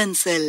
Pencil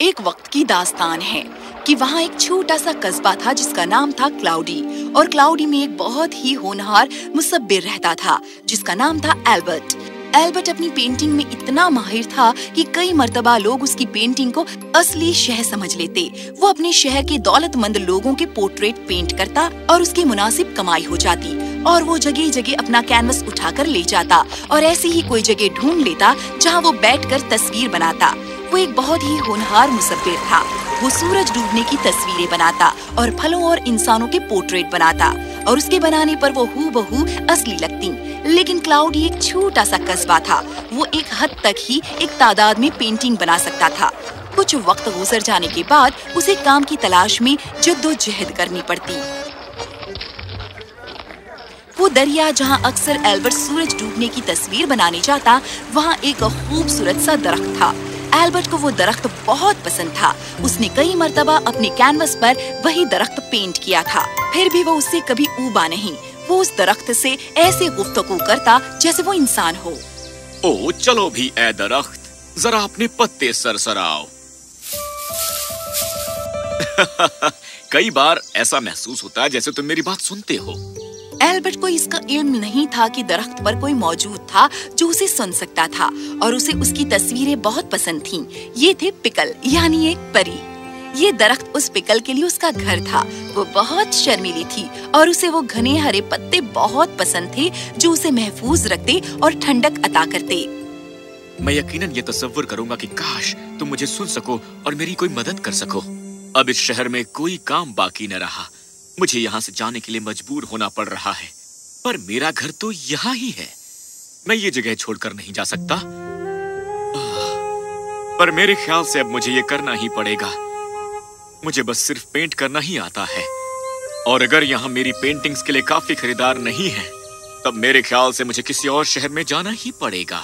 एक वक्त की दास्तान है कि वहाँ एक छोटा सा कस्बा था जिसका नाम था क्लाउडी, और क्लाउडी में एक बहुत ही होनहार मुसब्बिर रहता था, जिसका नाम था एल्बर्ट। एल्बर्ट अपनी पेंटिंग में इतना माहिर था कि कई मर्तबा लोग उसकी पेंटिंग को असली शहर समझ लेते। वो अपने शहर के दौलतमंद लोगों के पोर्ट्रेट पेंट करता और उसकी मुनासिब कमाई हो जाती। और वो जगह जगह अपना कैनवस उठाकर ले जाता और ऐसी ही कोई जगह ढूंढ लेता जहाँ वो बैठकर तस्वीर बनाता। वो एक बहुत ही होनहार मुसब्बिर था। वो सूरज डूबने की तस्वीरें बनाता और फलों और इंसानों के पोर्ट्रेट बनाता और उसके बनाने पर वो हु बहू असली लगती। लेकिन क्लाउड एक छोटा सा कस्बा था। वो एक हद तक ही एक तादाद में पेंटिंग बना सकता था। कुछ वक्त गुजर जाने के बाद उसे काम की तलाश में जद्दोजहद करनी पड़ती। वो दरिया जहाँ अक्सर एल्बर्ट सूरज डूबने की तस्वीर बनाने जाता, वहाँ एक खूबसूरत सा दरख्त था। एल्बर्ट को वो दरख्त बहुत पसंद था। उसने कई मर्तबा अपने कैनवस पर वही दरख्त पेंट किया था। फिर भी वो उससे कभी ऊबा नहीं। वो उस दरख्त से ऐसे गुफ्तगू करता जैसे वो इंसान हो। ओ, चलो भी ए दरख्त, जरा अपने पत्ते सरसराओ। कई बार ऐसा महसूस होता है जैसे तुम मेरी बात सुनते हो। एल्बर्ट को इसका इल्म नहीं था कि दरख्त पर कोई मौजूद था जो उसे सुन सकता था, और उसे उसकी तस्वीरें बहुत पसंद थीं। ये थे पिकल, यानी एक परी। ये दरख्त उस पिकल के लिए उसका घर था। वो बहुत शर्मीली थी, और उसे वो घने हरे पत्ते बहुत पसंद थे, जो उसे महफूज रखते और ठंडक अता करते। मैं यकीनन ये तस्वर करूँगा कि काश तुम मुझे सुन सको और मेरी कोई मदद कर सको। अब इस शहर में कोई काम बाकी न रहा। मुझे यहाँ से जाने के लिए मजबूर होना पड़ रहा है, पर मेरा घर तो यहाँ ही है। मैं ये जगह छोड़कर नहीं जा सकता। पर मेरे ख्याल से अब मुझे ये करना ही पड़ेगा। मुझे बस सिर्फ़ पेंट करना ही आता है। और अगर यहाँ मेरी पेंटिंग्स के लिए काफ़ी खरीदार नहीं है, तब मेरे ख्याल से मुझे किसी और शहर में जाना ही पड़ेगा।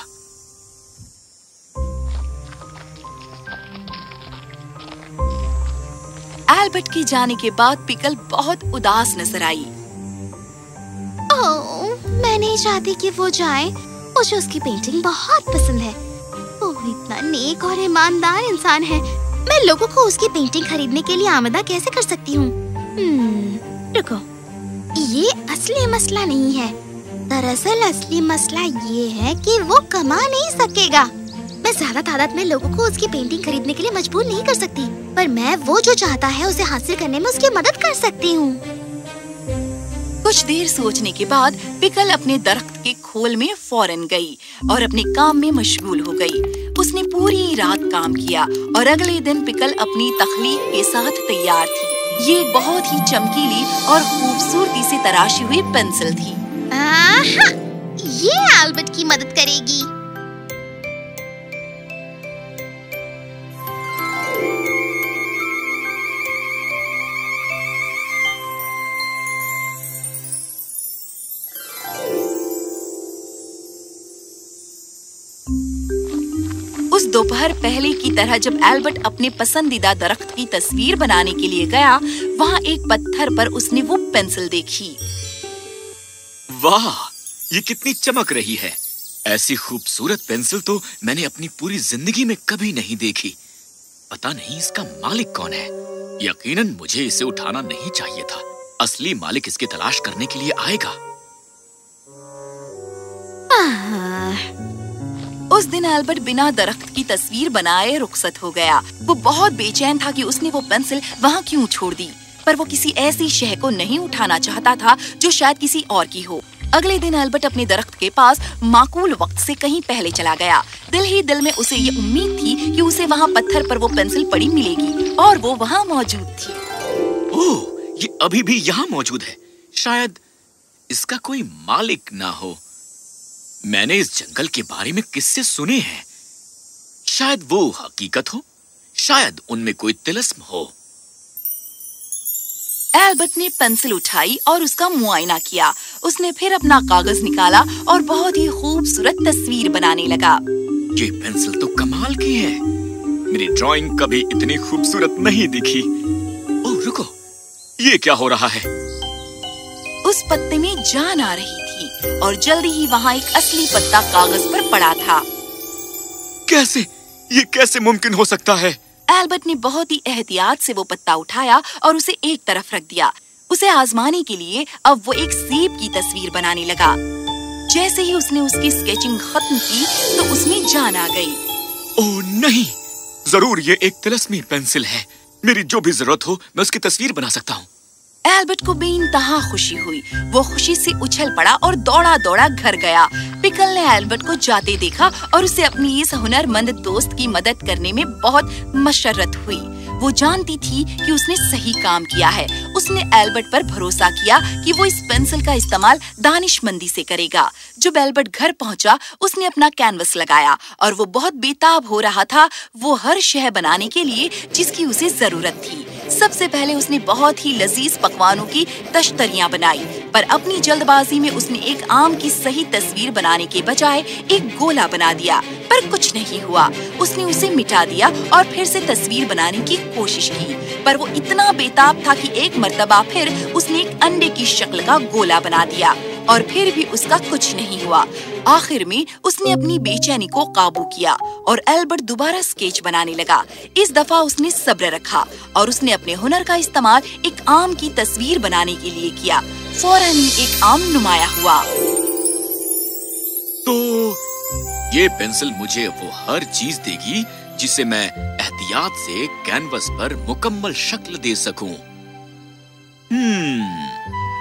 एल्बर्ट के जाने के बाद पिकल बहुत उदास नज़र आई। ओह, मैं नहीं चाहती कि वो जाए। मुझे उसकी पेंटिंग बहुत पसंद है। वो इतना नेक और ईमानदार इंसान है। मैं लोगों को उसकी पेंटिंग खरीदने के लिए आमदा कैसे कर सकती हूँ? हम्म, रुको। ये असली मसला नहीं है। दरअसल असली मसला ये है कि वो कमा नहीं सकेगा। मैं ज़्यादा तादाद में लोगों को उसकी पेंटिंग खरीदने के लिए मजबूर नहीं कर सकती पर मैं वो जो चाहता है उसे हासिल करने में उसकी मदद कर सकती हूँ। कुछ देर सोचने के बाद पिकल अपने दरख्त के खोल में फ़ौरन गई और अपने काम में मशगूल हो गई। उसने पूरी रात काम किया और अगले दिन पिकल अपनी तखलीक के साथ तैयार थी। ये बहुत ही चमकीली और खूबसूरती से तराशी हुई पेंसिल थी। आहा, ये एल्बर्ट की मदद करेगी। दोपहर पहले की तरह जब एल्बर्ट अपने पसंदीदा दरख्त की तस्वीर बनाने के लिए गया वहाँ एक पत्थर पर उसने वो पेंसिल देखी। वाह ये कितनी चमक रही है। ऐसी खूबसूरत पेंसिल तो मैंने अपनी पूरी ज़िंदगी में कभी नहीं देखी। पता नहीं इसका मालिक कौन है। यकीनन मुझे इसे उठाना नहीं चाहिए था। असली मालिक इसकी तलाश करने के लिए आएगा। उस दिन एल्बर्ट बिना दरख्त की तस्वीर बनाए रुखसत हो गया। वो बहुत बेचैन था कि उसने वो पेंसिल वहाँ क्यों छोड़ दी। पर वो किसी ऐसी शह को नहीं उठाना चाहता था जो शायद किसी और की हो। अगले दिन एल्बर्ट अपने दरख्त के पास माकूल वक्त से कहीं पहले चला गया। दिल ही दिल में उसे ये उम्मीद थी कि उसे वहाँ पत्थर पर वो पेंसिल पड़ी मिलेगी और वो वहाँ मौजूद थी। ओह, ये अभी भी यहाँ मौजूद है। शायद इसका कोई मालिक ना हो। मैंने इस जंगल के बारे में किससे सुने हैं। शायद वो हकीकत हो शायद उनमें कोई तिलस्म हो। एल्बर्ट ने पेंसिल उठाई और उसका मुआयना किया। उसने फिर अपना कागज़ निकाला और बहुत ही खूबसूरत तस्वीर बनाने लगा। ये पेंसिल तो कमाल की है। मेरी ड्राइंग कभी इतनी खूबसूरत नहीं दिखी। ओ रुको। ये क्या हो रहा है? उस पत्ते में जान आ रही। थी और जल्दी ही वहाँ एक असली पत्ता कागज़ पर पड़ा था। कैसे? ये कैसे मुमकिन हो सकता है? एल्बर्ट ने बहुत ही एहतियात से वो पत्ता उठाया और उसे एक तरफ़ रख दिया। उसे आजमाने के लिए अब वो एक सेब की तस्वीर बनाने लगा। जैसे ही उसने उसकी स्केचिंग खत्म की तो उसमें जान आ गई। ओह नहीं! ज़रूर ये एक तिलस्मी पेंसिल है। मेरी जो भी ज़रूरत हो मैं उसकी तस्वीर बना सकता हूँ। एल्बर्ट को बेइंतहा खुशी हुई। वो खुशी से उछल पड़ा और दौड़ा दौड़ा घर गया। पिकल ने एल्बर्ट को जाते देखा और उसे अपनी इस हुनरमंद दोस्त की मदद करने में बहुत मशरत हुई। वो जानती थी कि उसने सही काम किया है। उसने एल्बर्ट पर भरोसा किया कि वो इस पेंसिल का इस्तेमाल दानिशमंदी से करेगा। जब एल्बर्ट घर पहुँचा, उसने अपना कैनवस लगाया और वो बहुत बेताब हो रहा था वो हर शह बनाने के लिए, जिसकी उसे ज़रूरत थी। सबसे पहले उसने बहुत ही लजीज पकवानों की तश्तरियाँ बनाई, पर अपनी जल्दबाजी में उसने एक आम की सही तस्वीर बनाने के बजाय एक गोला बना दिया। पर नहीं हुआ। उसने उसे मिटा दिया और फिर से तस्वीर बनाने की कोशिश की। पर वो इतना बेताब था कि एक मर्तबा फिर उसने एक अंडे की शक्ल का गोला बना दिया और फिर भी उसका कुछ नहीं हुआ। आखिर में उसने अपनी बेचैनी को काबू किया और एल्बर्ट दोबारा स्केच बनाने लगा। इस दफ़ा उसने सब्र रखा और उसने अपने हुनर का इस्तेमाल एक आम की तस्वीर बनाने के लिए किया। फ़ौरन ही एक आम नुमाया हुआ। तो ये पेंसिल मुझे वो हर चीज़ देगी जिसे मैं एहतियात से कैनवस पर मुकम्मल शक्ल दे सकूँ। हम्म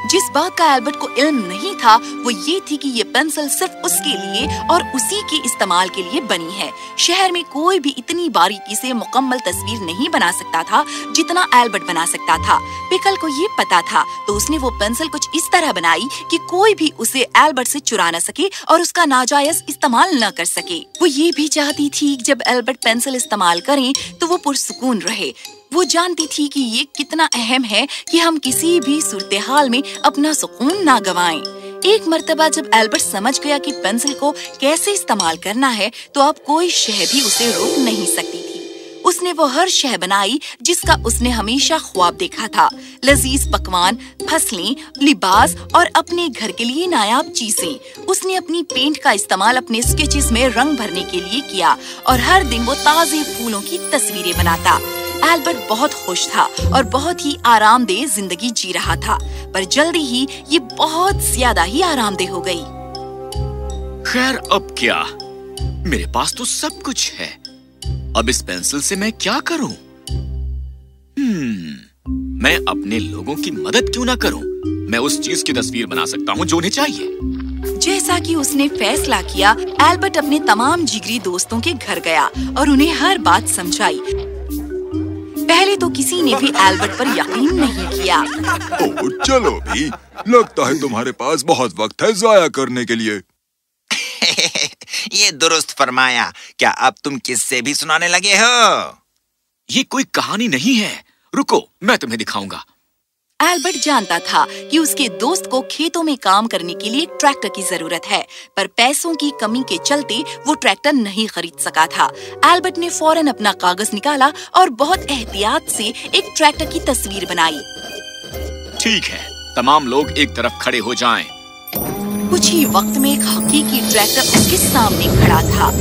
जिस बात का एल्बर्ट को इल्म नहीं था, वो ये थी कि ये पेंसिल सिर्फ़ उसके लिए और उसी के इस्तेमाल के लिए बनी है। शहर में कोई भी इतनी बारीकी से मुकम्मल तस्वीर नहीं बना सकता था, जितना एल्बर्ट बना सकता था। पिकल को ये पता था तो उसने वो पेंसिल कुछ इस तरह बनाई कि कोई भी उसे एल्बर्ट से चुरा न सके और उसका नाजायज इस्तेमाल न कर सके। वो ये भी चाहती थी जब एल्बर्ट पेंसिल इस्तेमाल करें तो वो पुरसकून रहे। वो जानती थी कि ये कितना अहम है कि हम किसी भी सूरत हाल में अपना सुकून ना गवाएँ। एक मर्तबा जब एल्बर्ट समझ गया कि पेंसिल को कैसे इस्तेमाल करना है तो अब कोई शह भी उसे रोक नहीं सकती थी। उसने वो हर शह बनाई जिसका उसने हमेशा ख्वाब देखा था। लजीज पकवान, फ़सलें, लिबास और अपने घर के लिए नायाब चीज़ें। उसने अपनी पेंट का इस्तेमाल अपने स्केचेस में रंग भरने के लिए किया और हर दिन वो ताजे फूलों की तस्वीरें बनाता। एल्बर्ट बहुत खुश था और बहुत ही आरामदेह ज़िंदगी जी रहा था पर जल्दी ही ये बहुत ज़्यादा ही आरामदेह हो गई। खैर अब क्या? मेरे पास तो सब कुछ है। अब इस पेंसिल से मैं क्या करूँ? हम्म, मैं अपने लोगों की मदद क्यों ना करूँ? मैं उस चीज़ की तस्वीर बना सकता हूँ जो उन्हें चाहिए। जैसा कि उसने फैसला किया एल्बर्ट अपने तमाम जिगरी दोस्तों के घर गया और उन्हें हर बात समझाई। पहले तो किसी ने भी एल्बर्ट पर यकीन नहीं किया। ओ, चलो भी। लगता है तुम्हारे पास बहुत वक्त है जाया करने के लिए। ये दुरुस्त फरमाया क्या अब तुम किससे भी सुनाने लगे हो? ये कोई कहानी नहीं है। रुको मैं तुम्हें दिखाऊँगा। एल्बर्ट जानता था कि उसके दोस्त को खेतों में काम करने के लिए ट्रैक्टर की ज़रूरत है पर पैसों की कमी के चलते वो ट्रैक्टर नहीं खरीद सका था एल्बर्ट ने फ़ौरन अपना कागज़ निकाला और बहुत एहतियात से एक ट्रैक्टर की तस्वीर बनाई ठीक है तमाम लोग एक तरफ़ खड़े हो जाएँ। कुछ ही वक्त में एक हकीकी ट्रैक्टर उसके सामने खड़ा था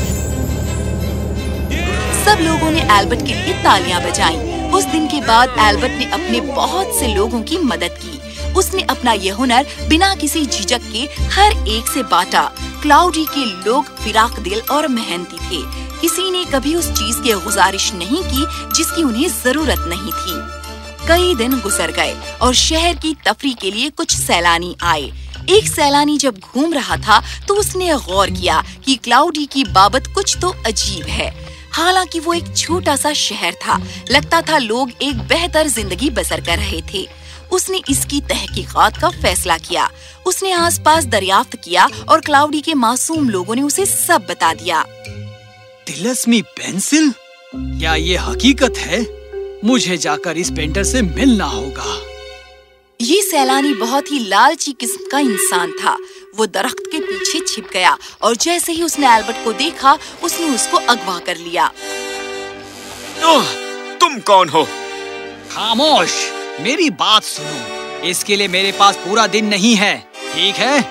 सब लोगों ने एल्बर्ट के लिए तालियाँ बजाईं। उस दिन के बाद एल्बर्ट ने अपने बहुत से लोगों की मदद की। उसने अपना ये हुनर बिना किसी झिझक के हर एक से बांटा। क्लाउडी के लोग फिराक दिल और मेहनती थे। किसी ने कभी उस चीज़ की गुजारिश नहीं की जिसकी उन्हें ज़रूरत नहीं थी। कई दिन गुजर गए और शहर की तफरी के लिए कुछ सैलानी आए। एक सैलानी जब घूम रहा था तो उसने गौर किया कि क्लाउडी की बाबत कुछ तो अजीब है। हालाँकि वो एक छोटा सा शहर था। लगता था लोग एक बेहतर ज़िंदगी बसर कर रहे थे। उसने इसकी तहकीकात का फैसला किया। उसने आसपास दरियाफ्त किया और क्लाउडी के मासूम लोगों ने उसे सब बता दिया। तिलस्मी पेंसिल? क्या ये हकीकत है? मुझे जाकर इस पेंटर से मिलना होगा। ये सैलानी बहुत ही लालची किस्म का इंसान था। वो दरख्त के पीछे छिप गया और जैसे ही उसने एल्बर्ट को देखा उसने उसको अगवा कर लिया। ओह, तुम कौन हो? खामोश मेरी बात सुनो। इसके लिए मेरे पास पूरा दिन नहीं है ठीक है?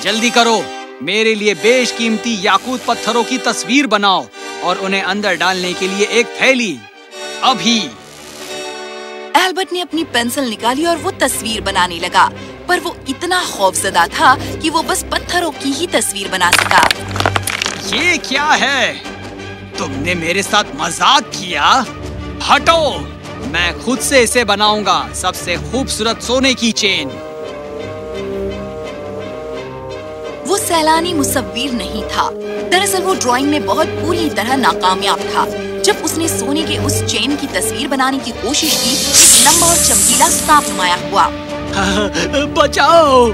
जल्दी करो। मेरे लिए बेशकीमती याकूत पत्थरों की तस्वीर बनाओ और उन्हें अंदर डालने के लिए एक थैली। अभी। एल्बर्ट ने अपनी पेंसिल निकाली और वो तस्वीर बनाने लगा। पर वो इतना खौफजदा था कि वो बस पत्थरों की ही तस्वीर बना सका। ये क्या है? तुमने मेरे साथ मज़ाक किया? हटो! मैं खुद से इसे बनाऊँगा सबसे खूबसूरत सोने की चेन। वो सैलानी मुसव्विर नहीं था। दरअसल वो ड्राइंग में बहुत पूरी तरह नाकामयाब था। जब उसने सोने के उस चेन की तस्वीर बनाने की कोशिश की एक लंबा और चमकीला सांप नुमाया हुआ। बचाओ।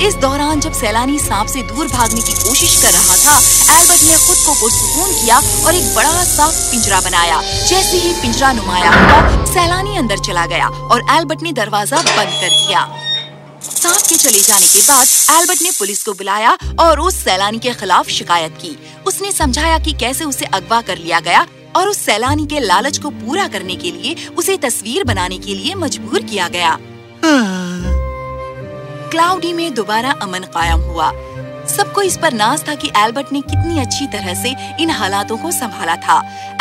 इस दौरान जब सैलानी सांप से दूर भागने की कोशिश कर रहा था एल्बर्ट ने खुद को पुरसुकून किया और एक बड़ा सा पिंजरा बनाया। जैसे ही पिंजरा नुमाया हुआ, सैलानी अंदर चला गया और एल्बर्ट ने दरवाज़ा बंद कर दिया। सांप के चले जाने के बाद एल्बर्ट ने पुलिस को बुलाया और उस सैलानी के खिलाफ शिकायत की। उसने समझाया कि कैसे उसे अगवा कर लिया गया और उस सैलानी के लालच को पूरा करने के लिए, उसे तस्वीर बनाने के लिए मजबूर किया गया। क्लाउडी में दोबारा अमन कायम हुआ। सबको इस पर नाज था कि एल्बर्ट ने कितनी अच्छी तरह से इन हालातों को संभाला था।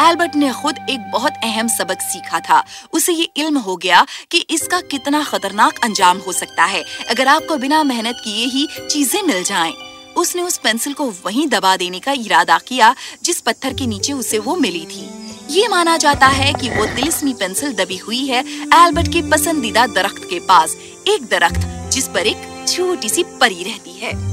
एल्बर्ट ने खुद एक बहुत अहम सबक सीखा था। उसे ये इल्म हो गया कि इसका कितना खतरनाक अंजाम हो सकता है। अगर आपको बिना मेहनत किए ही चीज़ें मिल जाएँ। उसने उस पेंसिल को वहीं दबा देने का इरादा किया, जिस पत्थर के नीचे उसे वो मिली थी। ये माना जाता है कि वो तिलिस्मी पेंसिल दबी हुई है एल्बर्ट के पसंदीदा दरख्त के पास, एक दरख्त, जिस पर एक छोटी सी परी रहती है।